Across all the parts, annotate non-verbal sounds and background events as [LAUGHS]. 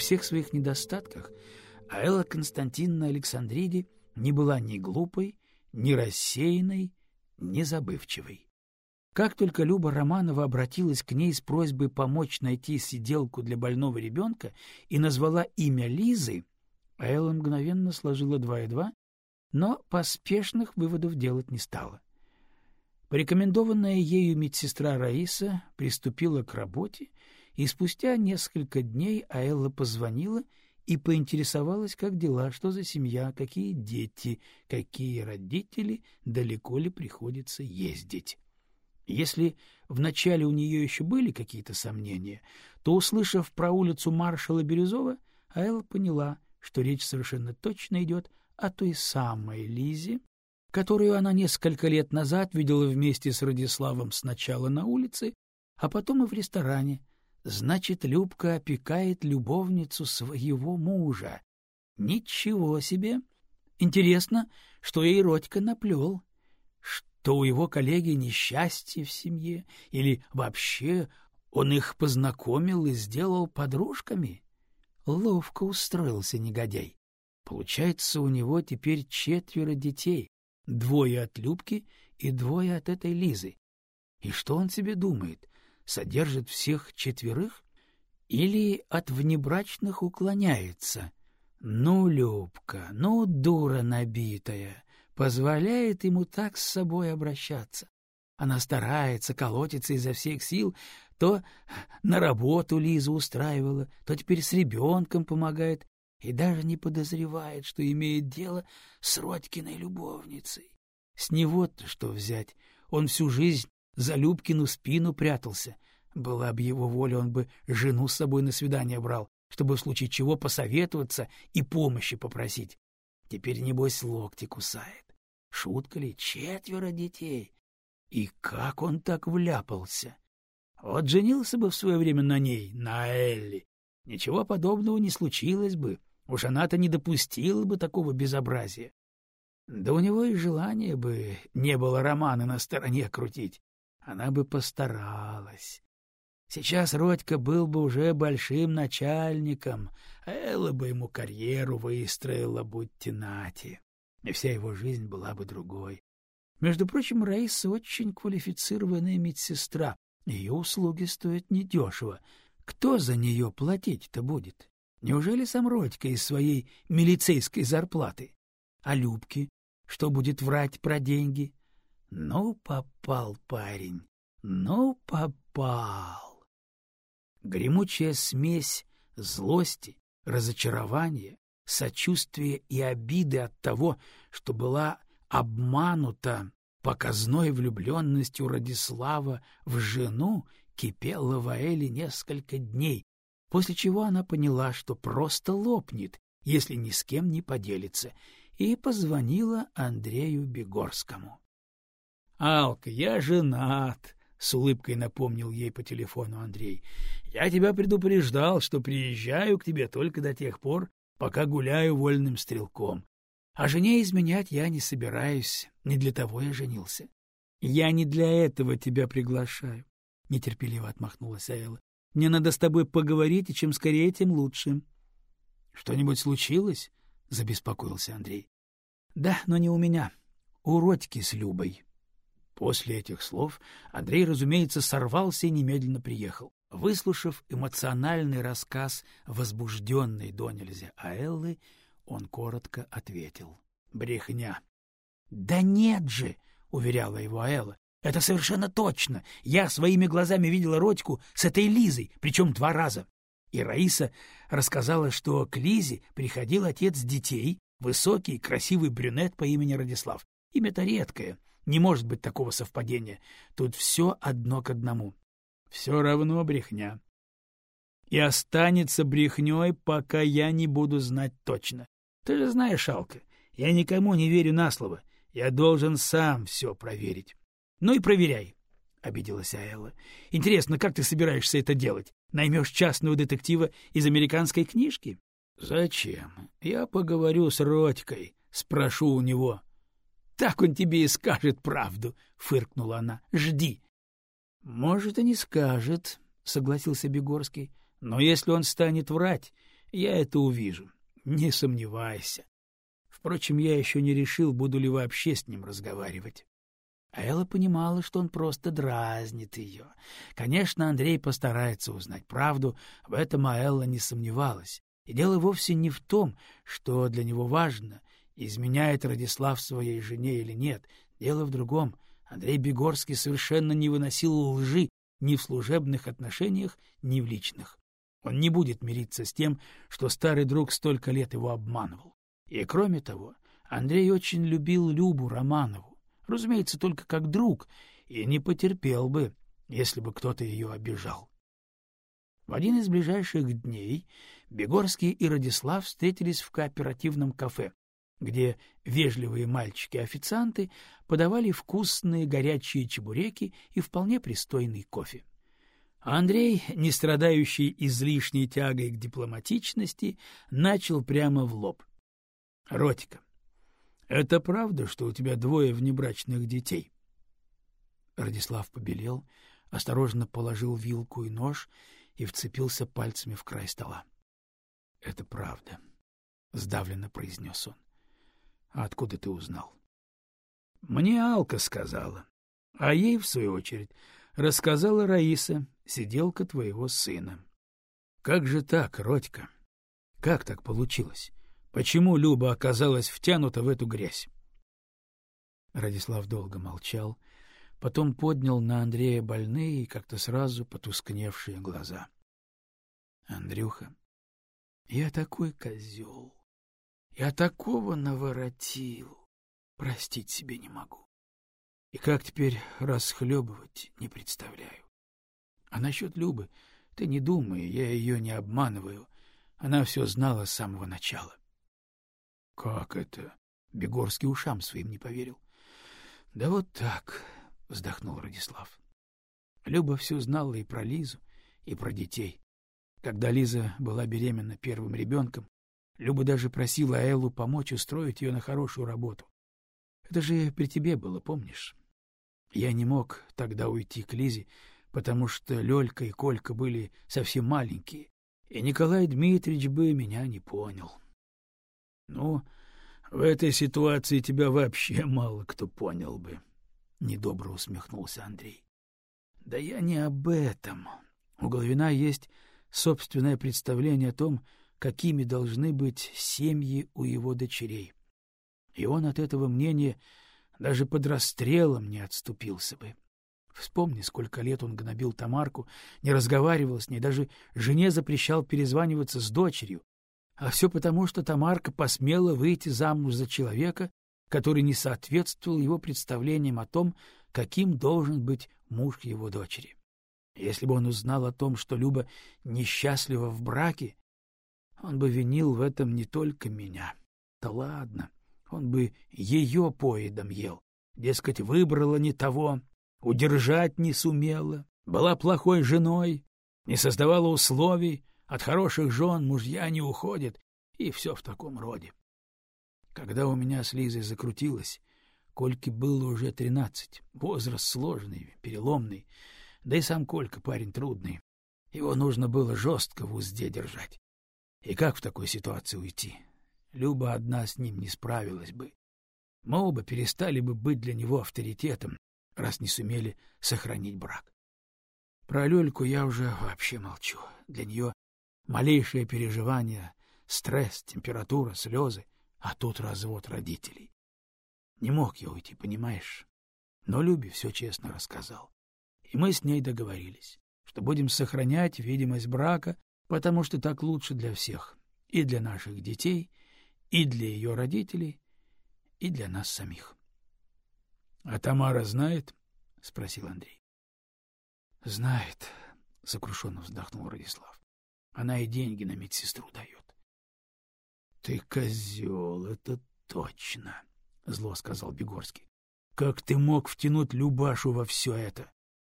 Всех своих недостатках Аэла Константиновна Александриди не была ни глупой, ни рассеянной, ни забывчивой. Как только Люба Романова обратилась к ней с просьбой помочь найти сиделку для больного ребенка и назвала имя Лизы, Аэла мгновенно сложила два и два, но поспешных выводов делать не стала. Порекомендованная ею медсестра Раиса приступила к работе, и спустя несколько дней Аэлла позвонила и поинтересовалась, как дела, что за семья, какие дети, какие родители, далеко ли приходится ездить. Если вначале у нее еще были какие-то сомнения, то, услышав про улицу маршала Бирюзова, Аэлла поняла, что речь совершенно точно идет о той самой Лизе, которую она несколько лет назад видела вместе с Радиславом сначала на улице, а потом и в ресторане. Значит, Любка опекает любовницу своего мужа. Ничего себе! Интересно, что ей Родька наплел. Что у его коллеги несчастье в семье, или вообще он их познакомил и сделал подружками? Ловко устроился негодяй. Получается, у него теперь четверо детей, двое от Любки и двое от этой Лизы. И что он себе думает? Содержит всех четверых? Или от внебрачных уклоняется? Ну, Любка, ну, дура набитая, позволяет ему так с собой обращаться. Она старается, колотится изо всех сил, то на работу Лизу устраивала, то теперь с ребенком помогает, и даже не подозревает, что имеет дело с Родькиной любовницей. С него-то что взять? Он всю жизнь за Любкину спину прятался. Была бы его воля, он бы жену с собой на свидание брал, чтобы в случае чего посоветоваться и помощи попросить. Теперь, небось, локти кусает. Шутка ли? Четверо детей. И как он так вляпался? Вот женился бы в свое время на ней, на Элли. Ничего подобного не случилось бы. Уж она-то не допустила бы такого безобразия. Да у него и желания бы не было романа на стороне крутить. Она бы постаралась. Сейчас Родька был бы уже большим начальником, а Элла бы ему карьеру выстроила, будьте нати. И вся его жизнь была бы другой. Между прочим, Раиса очень квалифицированная медсестра. Ее услуги стоят недешево. Кто за нее платить-то будет? Неужели сам Родька из своей милицейской зарплаты? А Любки? Что будет врать про деньги? Ну, попал парень, ну, попал. Гремучая смесь злости, разочарования, сочувствия и обиды от того, что была обманута показной влюбленностью Радислава в жену, кипела в Аэле несколько дней, после чего она поняла, что просто лопнет, если ни с кем не поделится, и позвонила Андрею Бегорскому. — Алка, я женат, — с улыбкой напомнил ей по телефону Андрей. — Я тебя предупреждал, что приезжаю к тебе только до тех пор, пока гуляю вольным стрелком. А жене изменять я не собираюсь, не для того я женился. — Я не для этого тебя приглашаю, — нетерпеливо отмахнулась Аэла. Мне надо с тобой поговорить, и чем скорее, тем лучше. — Что-нибудь случилось? — забеспокоился Андрей. — Да, но не у меня. У Родьки с Любой. После этих слов Андрей, разумеется, сорвался и немедленно приехал. Выслушав эмоциональный рассказ возбужденной до нельзя Аэллы, он коротко ответил. — Брехня. — Да нет же! — уверяла его Аэлла. Это совершенно точно. Я своими глазами видела Родьку с этой Лизой, причем два раза. И Раиса рассказала, что к Лизе приходил отец детей, высокий, красивый брюнет по имени Радислав. Имя-то редкое, не может быть такого совпадения. Тут все одно к одному. Все равно брехня. И останется брехней, пока я не буду знать точно. Ты же знаешь, Алка, я никому не верю на слово. Я должен сам все проверить. Ну и проверяй, — обиделась Аэлла. — Интересно, как ты собираешься это делать? Наймешь частного детектива из американской книжки? — Зачем? Я поговорю с Родькой, спрошу у него. — Так он тебе и скажет правду, — фыркнула она. — Жди. — Может, и не скажет, — согласился Бегорский. — Но если он станет врать, Я это увижу, не сомневайся. Впрочем, я еще не решил, буду ли вообще с ним разговаривать. А Элла понимала, что он просто дразнит ее. Конечно, Андрей постарается узнать правду, в этом Аэлла не сомневалась. И дело вовсе не в том, что для него важно, изменяет Радислав своей жене или нет. Дело в другом. Андрей Бегорский совершенно не выносил лжи ни в служебных отношениях, ни в личных. Он не будет мириться с тем, что старый друг столько лет его обманывал. И кроме того, Андрей очень любил Любу Романову, разумеется, только как друг, и не потерпел бы, если бы кто-то ее обижал. В один из ближайших дней Бегорский и Радислав встретились в кооперативном кафе, где вежливые мальчики-официанты подавали вкусные горячие чебуреки и вполне пристойный кофе. Андрей, не страдающий излишней тягой к дипломатичности, начал прямо в лоб. — Ротика, это правда, что у тебя двое внебрачных детей? Радислав побелел, осторожно положил вилку и нож и вцепился пальцами в край стола. — Это правда, — сдавленно произнес он. — А откуда ты узнал? — Мне Алка сказала, а ей, в свою очередь, рассказала Раиса, сиделка твоего сына. Как же так, Родька? Как так получилось? Почему Люба оказалась втянута в эту грязь? Радислав долго молчал, потом поднял на Андрея больные и как-то сразу потускневшие глаза. — Андрюха, я такой козел, я такого наворотил, простить себе не могу. И как теперь расхлебывать, не представляю. А насчет Любы ты не думай, я ее не обманываю. Она все знала с самого начала. — Как это? — Бегорский ушам своим не поверил. — Да вот так, — вздохнул Радислав. Люба все знала и про Лизу, и про детей. Когда Лиза была беременна первым ребенком, Люба даже просила Эллу помочь устроить ее на хорошую работу. Это же при тебе было, помнишь? Я не мог тогда уйти к Лизе, потому что Лёлька и Колька были совсем маленькие, и Николай Дмитриевич бы меня не понял. Ну, в этой ситуации тебя вообще [LAUGHS] мало кто понял бы, — недобро усмехнулся Андрей. Да я не об этом. У Головина есть собственное представление о том, какими должны быть семьи у его дочерей. И он от этого мнения даже под расстрелом не отступился бы. Вспомни, сколько лет он гнобил Тамарку, не разговаривал с ней, даже жене запрещал перезваниваться с дочерью. А все потому, что Тамарка посмела выйти замуж за человека, который не соответствовал его представлениям о том, каким должен быть муж его дочери. Если бы он узнал о том, что Люба несчастлива в браке, он бы винил в этом не только меня. Да ладно, он бы ее поедом ел. Дескать, выбрала не того, удержать не сумела, была плохой женой, не создавала условий, от хороших жен мужья не уходят, и все в таком роде. Когда у меня с Лизой закрутилось, Кольке было уже тринадцать, возраст сложный, переломный, да и сам Колька парень трудный. Его нужно было жестко в узде держать. И как в такой ситуации уйти? Люба одна с ним не справилась бы. Мы оба перестали бы быть для него авторитетом, раз не сумели сохранить брак. Про Лёльку я уже вообще молчу. Для нее малейшее переживание, стресс, температура, слезы, а тут развод родителей. Не мог я уйти, понимаешь? Но Любе все честно рассказал. И мы с ней договорились, что будем сохранять видимость брака, потому что так лучше для всех, и для наших детей, и для ее родителей, и для нас самих. — А Тамара знает? — спросил Андрей. — Знает, — сокрушенно вздохнул Радислав. — Она и деньги на медсестру дает. — Ты козел, это точно, — зло сказал Бегорский. — Как ты мог втянуть Любашу во все это?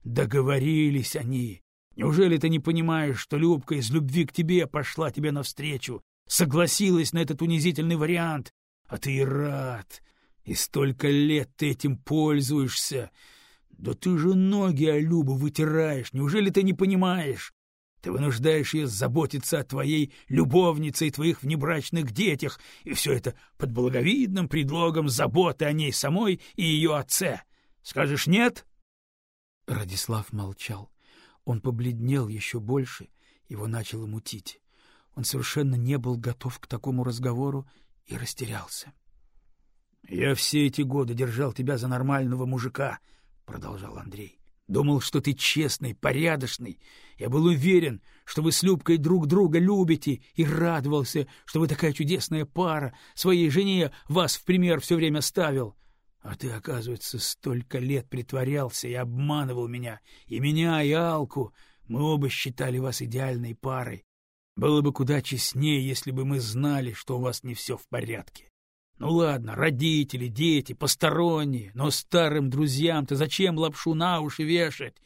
Договорились они, Неужели ты не понимаешь, что Любка из любви к тебе пошла тебе навстречу, согласилась на этот унизительный вариант, а ты и рад, и столько лет ты этим пользуешься? Да ты же ноги о Любу вытираешь, неужели ты не понимаешь? Ты вынуждаешь ее заботиться о твоей любовнице и твоих внебрачных детях, и все это под благовидным предлогом заботы о ней самой и ее отце. Скажешь «нет»?» Радислав молчал. Он побледнел еще больше, его начало мутить. Он совершенно не был готов к такому разговору и растерялся. — Я все эти годы держал тебя за нормального мужика, — продолжал Андрей. Думал, что ты честный, порядочный. Я был уверен, что вы с Любкой друг друга любите, и радовался, что вы такая чудесная пара. Своей жене вас в пример все время ставил. А ты, оказывается, столько лет притворялся и обманывал меня. И меня, и Алку. Мы оба считали вас идеальной парой. Было бы куда честнее, если бы мы знали, что у вас не все в порядке. Ну ладно, родители, дети, посторонние, но старым друзьям-то зачем лапшу на уши вешать?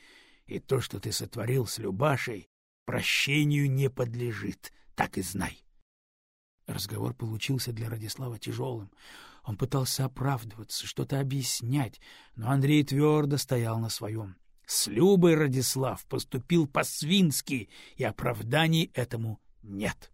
И то, что ты сотворил с Любашей, прощению не подлежит, так и знай. Разговор получился для Радислава тяжелым. Он пытался оправдываться, что-то объяснять, но Андрей твердо стоял на своем. С Любой Радислав поступил по-свински, и оправданий этому нет.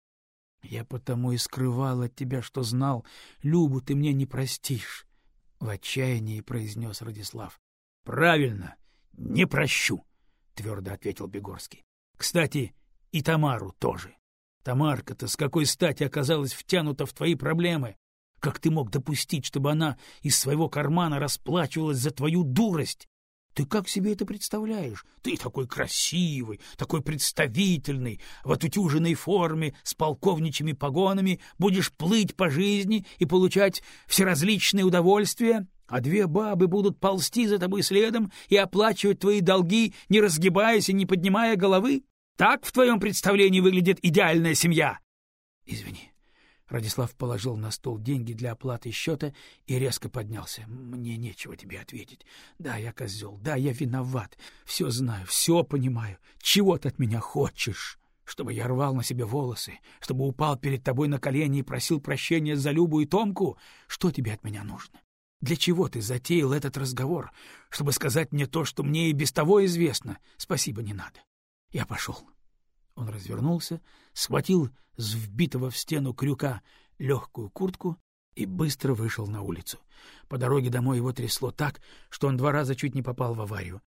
— Я потому и скрывал от тебя, что знал, Любу ты мне не простишь, — в отчаянии произнес Радислав. — Правильно, не прощу, — твердо ответил Бегорский. — Кстати, и Тамару тоже. Тамарка-то с какой стати оказалась втянута в твои проблемы? Как ты мог допустить, чтобы она из своего кармана расплачивалась за твою дурость? Ты как себе это представляешь? Ты такой красивый, такой представительный, в отутюженной форме, с полковничьими погонами, будешь плыть по жизни и получать всеразличные удовольствия, а две бабы будут ползти за тобой следом и оплачивать твои долги, не разгибаясь и не поднимая головы? Так в твоем представлении выглядит идеальная семья? Извини, Радислав положил на стол деньги для оплаты счета и резко поднялся. «Мне нечего тебе ответить. Да, я козел, да, я виноват. Все знаю, все понимаю. Чего ты от меня хочешь? Чтобы я рвал на себе волосы, чтобы упал перед тобой на колени и просил прощения за Любу и Томку? Что тебе от меня нужно? Для чего ты затеял этот разговор? Чтобы сказать мне то, что мне и без того известно? Спасибо, не надо. Я пошел». Он развернулся, схватил с вбитого в стену крюка легкую куртку и быстро вышел на улицу. По дороге домой его трясло так, что он два раза чуть не попал в аварию.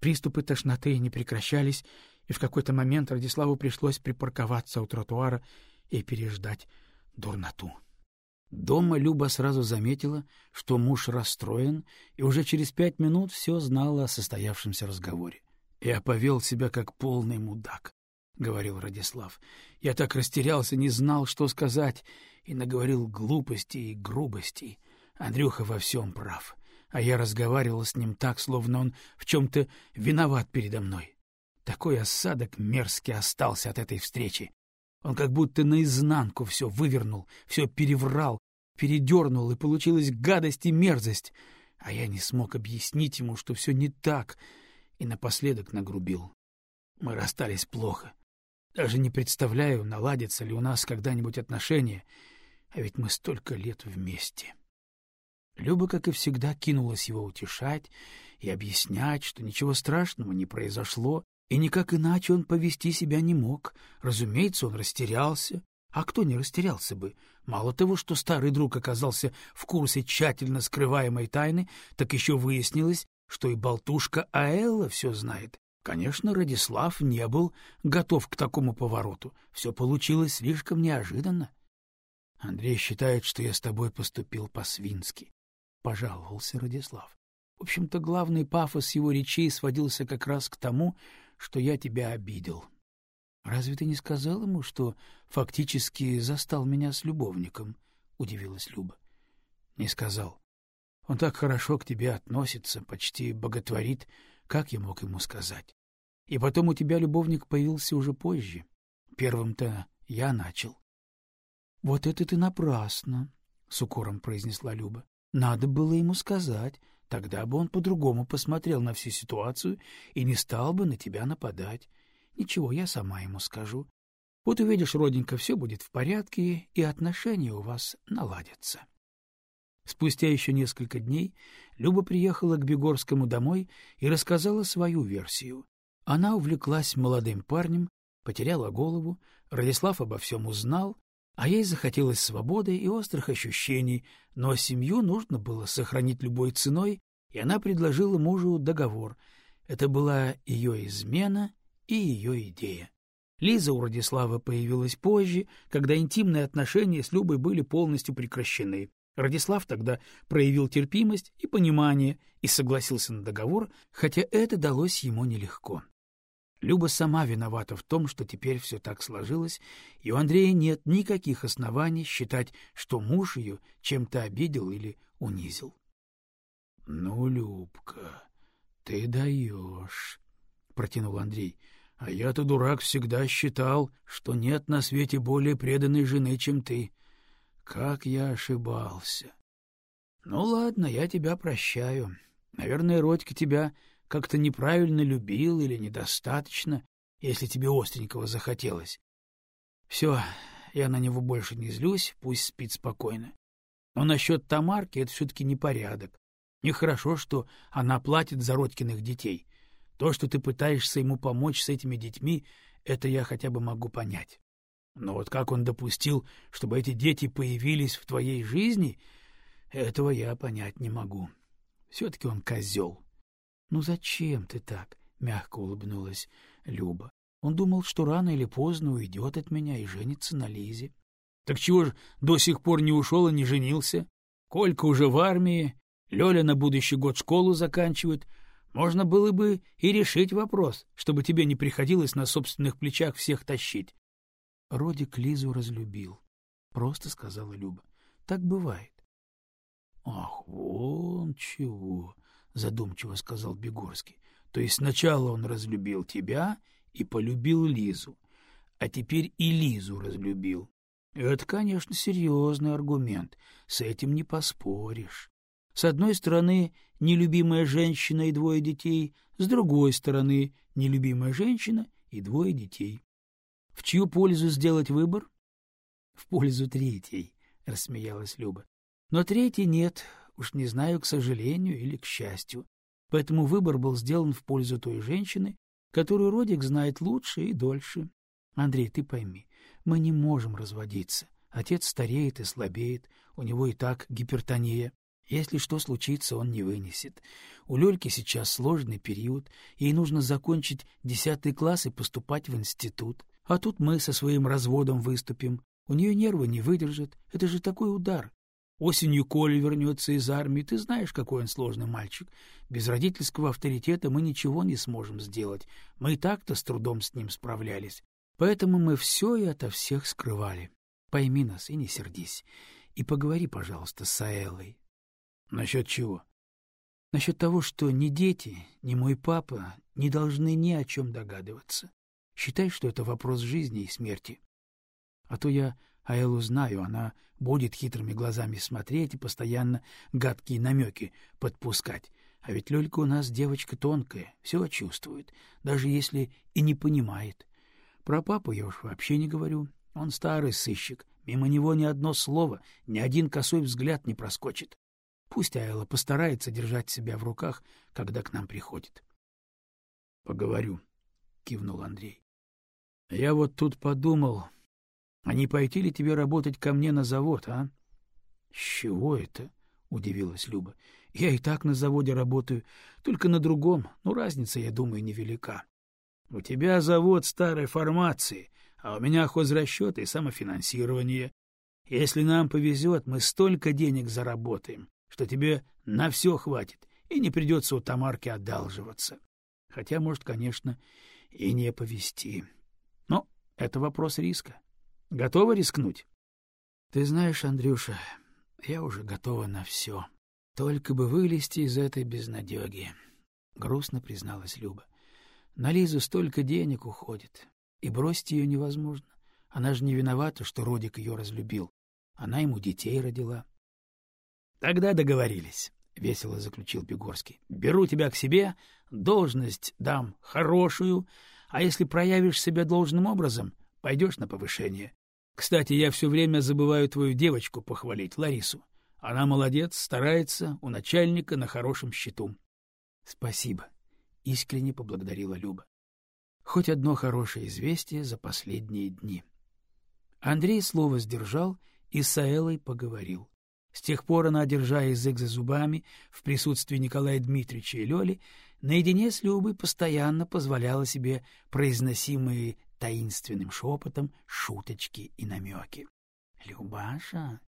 Приступы тошноты не прекращались, и в какой-то момент Радиславу пришлось припарковаться у тротуара и переждать дурноту. Дома Люба сразу заметила, что муж расстроен, и уже через пять минут все знала о состоявшемся разговоре. Я повел себя как полный мудак. — говорил Радислав. Я так растерялся, не знал, что сказать, и наговорил глупостей и грубостей. Андрюха во всем прав, а я разговаривал с ним так, словно он в чем-то виноват передо мной. Такой осадок мерзкий остался от этой встречи. Он как будто наизнанку все вывернул, все переврал, передернул, и получилась гадость и мерзость. А я не смог объяснить ему, что все не так, и напоследок нагрубил. Мы расстались плохо. Даже не представляю, наладятся ли у нас когда-нибудь отношения, а ведь мы столько лет вместе. Люба, как и всегда, кинулась его утешать и объяснять, что ничего страшного не произошло, и никак иначе он повести себя не мог. Разумеется, он растерялся. А кто не растерялся бы? Мало того, что старый друг оказался в курсе тщательно скрываемой тайны, так еще выяснилось, что и болтушка Аэлла все знает, Конечно, Радислав не был готов к такому повороту. Все получилось слишком неожиданно. Андрей считает, что я с тобой поступил по-свински, — пожаловался Радислав. В общем-то, главный пафос его речей сводился как раз к тому, что я тебя обидел. Разве ты не сказал ему, что фактически застал меня с любовником? — удивилась Люба. — Не сказал. Он так хорошо к тебе относится, почти боготворит. Как я мог ему сказать? И потом у тебя любовник появился уже позже. Первым-то я начал. — Вот это ты напрасно, — с укором произнесла Люба. — Надо было ему сказать, тогда бы он по-другому посмотрел на всю ситуацию и не стал бы на тебя нападать. Ничего, я сама ему скажу. Вот увидишь, роденька, все будет в порядке, и отношения у вас наладятся. Спустя еще несколько дней Люба приехала к Бегорскому домой и рассказала свою версию. Она увлеклась молодым парнем, потеряла голову, Радислав обо всем узнал, а ей захотелось свободы и острых ощущений, но семью нужно было сохранить любой ценой, и она предложила мужу договор. Это была ее измена и ее идея. Лиза у Радислава появилась позже, когда интимные отношения с Любой были полностью прекращены. Радислав тогда проявил терпимость и понимание и согласился на договор, хотя это далось ему нелегко. Люба сама виновата в том, что теперь все так сложилось, и у Андрея нет никаких оснований считать, что муж ее чем-то обидел или унизил. — Ну, Любка, ты даешь, — протянул Андрей. — А я-то, дурак, всегда считал, что нет на свете более преданной жены, чем ты. Как я ошибался. Ну ладно, я тебя прощаю. Наверное, Родька тебя как-то неправильно любил или недостаточно, если тебе остренького захотелось. Все, я на него больше не злюсь, пусть спит спокойно. Но насчет Тамарки это все-таки непорядок. Нехорошо, что она платит за Родькиных детей. То, что ты пытаешься ему помочь с этими детьми, это я хотя бы могу понять. Но вот как он допустил, чтобы эти дети появились в твоей жизни, этого я понять не могу. Все-таки он козел. — Ну зачем ты так? — мягко улыбнулась Люба. Он думал, что рано или поздно уйдет от меня и женится на Лизе. — Так чего ж до сих пор не ушел и не женился? Колька уже в армии, Лёля на будущий год школу заканчивает. Можно было бы и решить вопрос, чтобы тебе не приходилось на собственных плечах всех тащить. Родик Лизу разлюбил. Просто сказала Люба. Так бывает. — Ах, вон чего, — задумчиво сказал Бегорский. — То есть сначала он разлюбил тебя и полюбил Лизу, а теперь и Лизу разлюбил. Это, конечно, серьезный аргумент, с этим не поспоришь. С одной стороны, нелюбимая женщина и двое детей, с другой стороны, нелюбимая женщина и двое детей. В чью пользу сделать выбор? — В пользу третьей, — рассмеялась Люба. — Но третьей нет, уж не знаю, к сожалению или к счастью. Поэтому выбор был сделан в пользу той женщины, которую Родик знает лучше и дольше. Андрей, ты пойми, мы не можем разводиться. Отец стареет и слабеет, у него и так гипертония. Если что случится, он не вынесет. У Лёльки сейчас сложный период, ей нужно закончить десятый класс и поступать в институт. А тут мы со своим разводом выступим. У нее нервы не выдержат. Это же такой удар. Осенью Коля вернется из армии. Ты знаешь, какой он сложный мальчик. Без родительского авторитета мы ничего не сможем сделать. Мы и так-то с трудом с ним справлялись. Поэтому мы все и ото всех скрывали. Пойми нас и не сердись. И поговори, пожалуйста, с Аэлой. — Насчет чего? — Насчет того, что ни дети, ни мой папа не должны ни о чем догадываться. Считай, что это вопрос жизни и смерти. А то я Аэлу знаю, она будет хитрыми глазами смотреть и постоянно гадкие намеки подпускать. А ведь Лёлька у нас девочка тонкая, все чувствует, даже если и не понимает. Про папу я уж вообще не говорю. Он старый сыщик, мимо него ни одно слово, ни один косой взгляд не проскочит. Пусть Айла постарается держать себя в руках, когда к нам приходит. — Поговорю, — кивнул Андрей. Я вот тут подумал, а не пойти ли тебе работать ко мне на завод, а? — С чего это? — удивилась Люба. — Я и так на заводе работаю, только на другом, но разница, я думаю, невелика. — У тебя завод старой формации, а у меня хозрасчет и самофинансирование. Если нам повезет, мы столько денег заработаем, что тебе на все хватит, и не придется у Тамарки одалживаться. Хотя, может, конечно, и не повезти. Это вопрос риска. Готова рискнуть? Ты знаешь, Андрюша, я уже готова на все. Только бы вылезти из этой безнадеги. Грустно призналась Люба. На Лизу столько денег уходит, и бросить ее невозможно. Она же не виновата, что Родик ее разлюбил. Она ему детей родила. — Тогда договорились, — весело заключил Бегорский. — Беру тебя к себе, должность дам хорошую, а если проявишь себя должным образом, пойдешь на повышение. Кстати, я все время забываю твою девочку похвалить, Ларису. Она молодец, старается, у начальника на хорошем счету. — Спасибо, — искренне поблагодарила Люба. Хоть одно хорошее известие за последние дни. Андрей слово сдержал и с Аэлой поговорил. С тех пор она, держа язык за зубами, в присутствии Николая Дмитриевича и Лёли, наедине с Любой постоянно позволяла себе произносимые таинственным шепотом шуточки и намеки. — Любаша,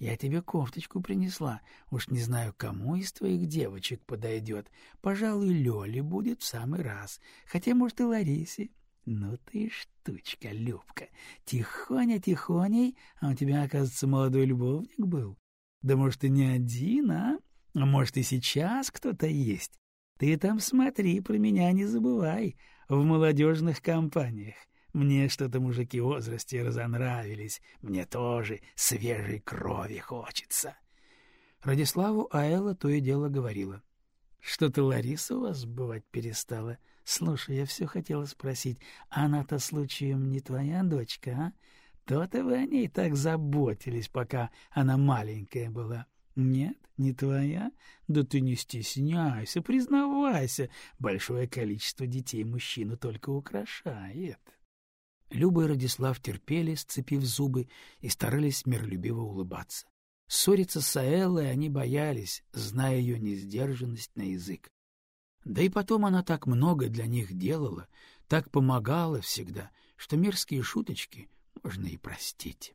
я тебе кофточку принесла. Уж не знаю, кому из твоих девочек подойдет. Пожалуй, Лёле будет в самый раз. Хотя, может, и Ларисе. Ну ты штучка, Любка. Тихоня-тихоней, а у тебя, оказывается, молодой любовник был. Да, может, и не один, а? А может, и сейчас кто-то есть. Ты там смотри, про меня не забывай. В молодежных компаниях. Мне что-то мужики в возрасте разонравились. Мне тоже свежей крови хочется. Радиславу Аэла то и дело говорила. — Что-то Лариса у вас бывать перестала. Слушай, я все хотела спросить, она-то случаем не твоя дочка, а? То-то вы о ней так заботились, пока она маленькая была. Нет, не твоя? Да ты не стесняйся, признавайся. Большое количество детей мужчину только украшает. — Люба и Радислав терпели, сцепив зубы, и старались миролюбиво улыбаться. Ссориться с Аэллой они боялись, зная ее несдержанность на язык. Да и потом она так много для них делала, так помогала всегда, что мерзкие шуточки можно и простить.